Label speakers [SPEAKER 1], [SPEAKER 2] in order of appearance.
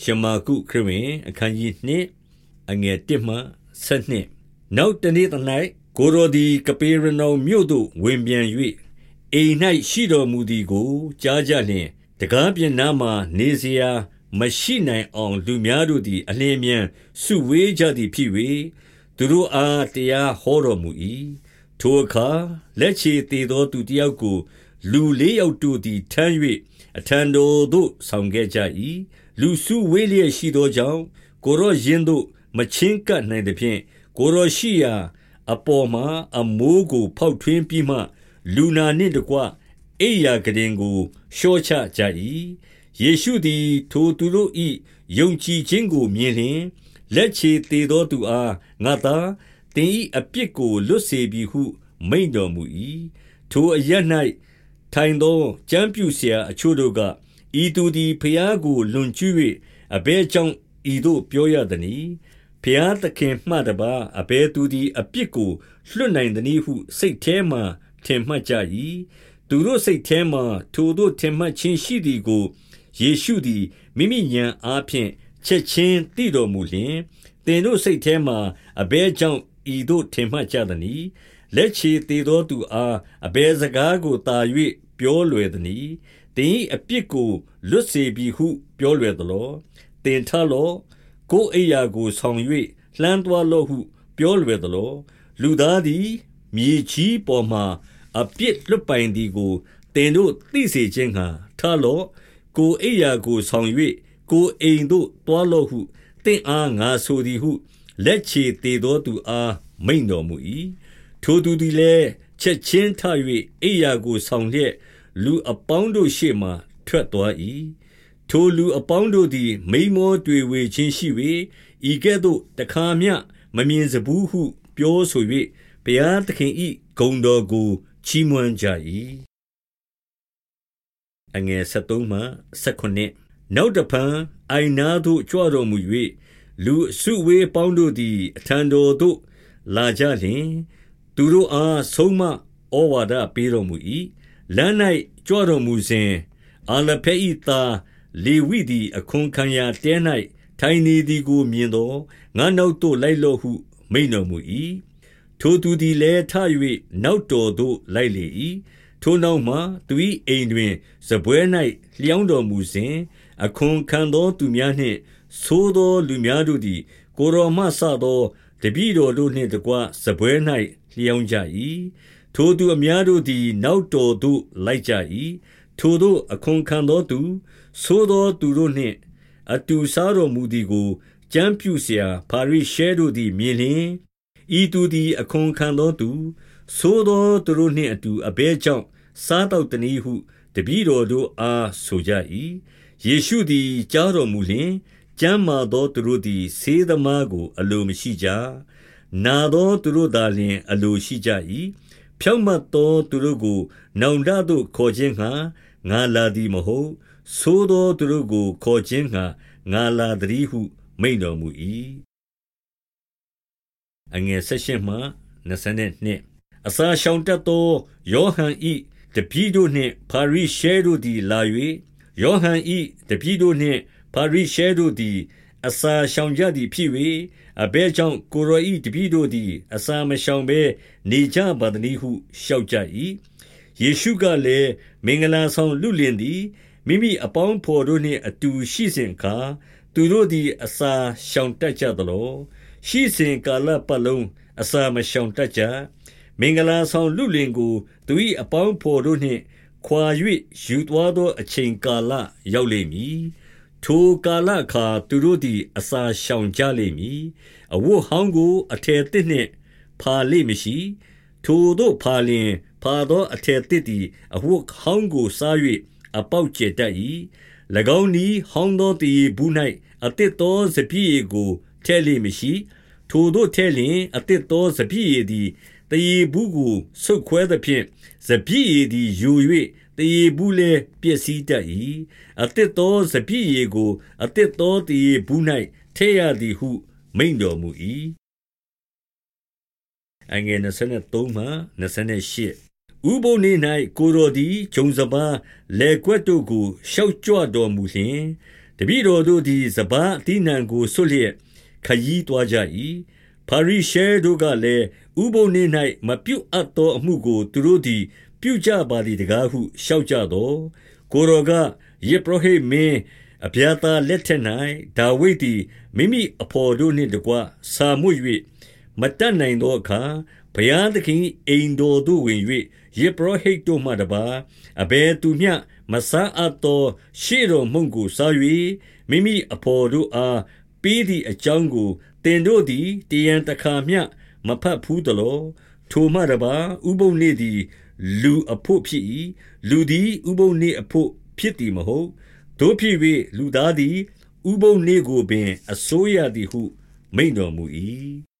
[SPEAKER 1] ရှမာကုခရစ်ဝင်အခန်းကြီး2အငယ်1မှ7နောက်တနေ့၌ကိုရိုဒီကပေရနောင်မြို့သို့ဝင်ပြန်၍အိမ်၌ရှိတော်မူသည်ကိုကြားကြလျင်တကားပြင်နားမှနေစရာမရှိနိုင်အောင်လူများတို့သည်အလင်းမြန်စုဝေးကြသည်ဖြစ်၍သူတို့အားတရားဟောတော်မူ၏ထိုအခါလက်ချေသေးသောသူတယောက်ကို လူလေးယောက်တို့သည်ထမ်း၍အထံတော်သို့ဆောင်ခဲ့ကြ၏ လူစုဝေးလျက်ရှိသောကြောင့်ကိုရောယင်းတို့မချင်းကပ်နိုင်သဖြင့်ကိုရောရှိရာအပေါ်မှာအမိုးကိုဖောက်ထွင်းပြီးမှ လူနာနှင့်တကွအိယာကရင်ကိုရှော့ချကြ၏ယေရှုသည် ထိုသူတို့၏ယုံကြည်ခြင်းကိုမြင်လျင်လက်ချေသေးသောသူအားငါသာတင်၏အပြစ်ကိုလွတ်စေပြီဟု မိန့်တော်မူ၏ထိုအရ၌ထိုင်သောကျမ်းပြူဆရာအချို့တို့က ဤသူသည်ဖျားကို လွန်ကျူး၍အဘဲကြောင့် ဤသို့ပြောရသနည်းဖျားသခင်မှတပါအဘဲသူသည် အပြစ်ကို လွတ်နိုင်သနည်းဟု စိတ်ထဲမှထင်မှတ်ကြ၏သူတို့စိတ်ထဲမှထိုတို့ ထင်မှတ်ခြင်းရှိသည်ကို ယေရှုသည် မိမိဉာဏ်အားဖြင့် ချက်ချင်းသိတော်မူလျှင် သင်တို့စိတ်ထဲမှအဘဲကြောင့် ဤသို့ ထင်မှတ်ကြသနည်း လက်ချေသေးသောသူအား အဘဲစကားကိုတာ၍ ပြောလွယ်သနည်းသင်၏အပြစ်ကိုလွတ်စေပြီဟုပြောလွယ်သလောသင်ထလော့ကိုယ်အိယာကိုဆောင်၍လှမ်းသွားလော့ဟုပြောလွယ်သလောလူသားသည်မြေကြီးပေါ်မှအပြစ်လွတ်ပိုင်သည်ကိုသင်တို့သိစေခြင်းငှာထလော့ကိုယ်အိယာကိုဆောင်၍ကိုယ်အိမ်သို့သွားလော့ဟုသင်အားငါဆိုသည်ဟု လက်ချေသေးသောသူအားမိန်တော်မူ၏ထိုသူသည်လည်း ချက်ချင်းထ၍အိယာကိုဆောင်လျက်လူအပေါင်းတို့ရှေ့မှထွက်သွား၏ထိုလူအပေါင်းတို့သည် မိန်မောတွေ့ဝေခြင်းရှိ၍ဤကဲ့သို့တခါမျှမမြင်စဘူးဟု ပြောဆို၍ဘုရားသခင်၏ဂုဏ်တော်ကိုချီးမွမ်းကြ၏အငယ်73မှ79နောက်တဖန်အိုင်နာသို့ကြွတော်မူ၍လူအစုဝေးပေါင်းတို့သည်အထံတော်သို့လာကြလျင် သူတို့အားဆုံးမဩဝါဒပေးတော်မူ၏လမ်း၌ကြွတော်မူစဉ်အာလဖဲ၏သားလေဝိသည်အခွန်ခံရာတဲ၌ထိုင်နေသည်ကိုမြင်သောငါနောက်သို့လိုက်လော့ဟု မိန်တော်မူ၏ထိုသူသည်လည်းထ၍နောက်တော်သို့လိုက်လေ၏ထိုနောက်မှသူ၏အိမ်တွင်စပွဲ၌လျောင်းတော်မူစဉ်အခွန်ခံသောသူများနှင့်သိုးသောလူများတို့သည် ကိုရောမှဆသောတပည့်တော်တို့နှင့်တကွစပွဲ၌ လျောင်းကြ၏ထိုသူအများတို့သည် နောက်တော်သို့လိုက်ကြ၏ထိုသို့အခွန်ခံသောသူသိုးသောသူတို့နှင့် အတူစားတော်မူသည်ကိုကြမ်းပြုเสียဖာရိရှဲတို့သည်မြင်လျင်ဤသူသည်အခွန်ခံသောသူသိုးသောသူတို့နှင့်အတူအဘဲကြောင့်စားတော့တနည်းဟုတပည့်တော်တို့အားဆိုကြ၏ယေရှုသည်ကြားတော်မူလျှင်ကျမ်းမာသောသူတို့သည်ဆေးသမားကို အလိုမရှိကြ နာသောသူတို့သာလျှင် အလိုရှိကြ၏ဖြောင့်မတ်သောသူတို့ကို နောင်တသို့ခေါ်ခြင်းငှာငါလာသည်မဟုတ်သို့သောသူတို့ကို ခေါ်ခြင်းငှာငါလာသည်ဟု မိန်တော်မူ၏အငယ်၁၈မှ22အစာရှောင်တတ်သောယောဟန်၏တပည့်တို့နှင့်ဖာရိရှဲတို့သည်လာ၍ယောဟန်၏တပည့်တို့နှင့်ဖာရိရှဲတို့သည် အစာရှောင်ကြသည်ဖြစ်၍အဘဲကြောင့်ကိုရောဤတပည့်တို့သည် အစာမရှောင်ဘဲနေကြပါသည်ဟုလျှောက်ကြ၏ယေရှုကလည်းမင်္ဂလာဆောင်လူလင်သည်မိမိအပေါင်းဖော်တို့နှင့်အတူရှိစဉ်အခါသူတို့သည် အစာရှောင်တတ်ကြသလောရှိစဉ်ကာလပတ်လုံးအစာမရှောင်တတ်ကြမင်္ဂလာဆောင်လူလင်ကိုသူ၏အပေါင်းဖော်တို့နှင့်ခွာ၍ယူသွားသောအချိန်ကာလရောက်လိမ့်မည် ထိုကာလအခါသူတို့သည် အစာရှောင်ကြလိမ့်မည် အဝတ်ဟောင်းကို အထည်သစ်နှင့် ဖာလိမ့်မရှိ ထိုတို့ဖာလျင် ဖာသောအထည်သစ်သည် အဝတ်ဟောင်းကိုစား၍အပေါက်ကျတတ်၏၎င်းသည်ဟောင်းသောတည်ဘူး၌အသစ်သောစပြည့်ကိုထဲလိမ့်မရှိ ထိုတို့ထဲလျင် အသစ်သောစပြည့်သည်တည်ဘူးကို ဆုတ်ခွဲသဖြင့် စပြည့်သည်ယူ၍ တည်ဘူးလည်းပျက်စီးတတ်၏အသစ်သောစပြည့်ကိုအသစ်သောတည်ဘူး၌ထဲရသည်ဟုမိန်တော်မူ၏အငယ်23မှ28ဥပုံနေ၌ကိုတော်သည်ဂျုံစပါးလေကွက်တို့ကိုရှောက်ကြွတော်မူလျှင်တတပည့်တော်တို့သည်စပားအသီးနှံကိုဆွတ်လျက်ခยีသွားကြ၏ဖာရိရှဲတို့ကလည်းဥပုံနေ၌မပြုတ်အပ်သောအမှုကိုသူတို့သည် ပြုကြပါသည်တကားဟုလျှောက်ကြသောကိုရောကယေဘရဟိမင်းအဗျာသာလက်ထက်၌ဒါဝိဒ်သည်မိမိအဖော်တို့နှင့်တကွဆာမွတ်၍မတတ်နိုင်သောအခါဘုရားသခင်အိမ်တော်သို့ဝင်၍ယေဘရဟိတ်တို့မှတပါအဘယ်သူမျှမဆားအပ်သောရှေ့တော်မုံကိုစား၍မိမိအဖော်တို့အားပေးသည့်အကြောင်းကိုတင်တို့သည်တယံတခါမျှမဖတ်ဘူးသလောထိုမှတပါဥပုံနေသည် လူအဖို့ဖြစ်၏လူသည်ဥပုံနေအဖို့ဖြစ်သည်မဟုတ်တို့ဖြစ်၍လူသားသည်ဥပုံနေကိုပင် အစိုးရသည်ဟု မိန်တော်မူ၏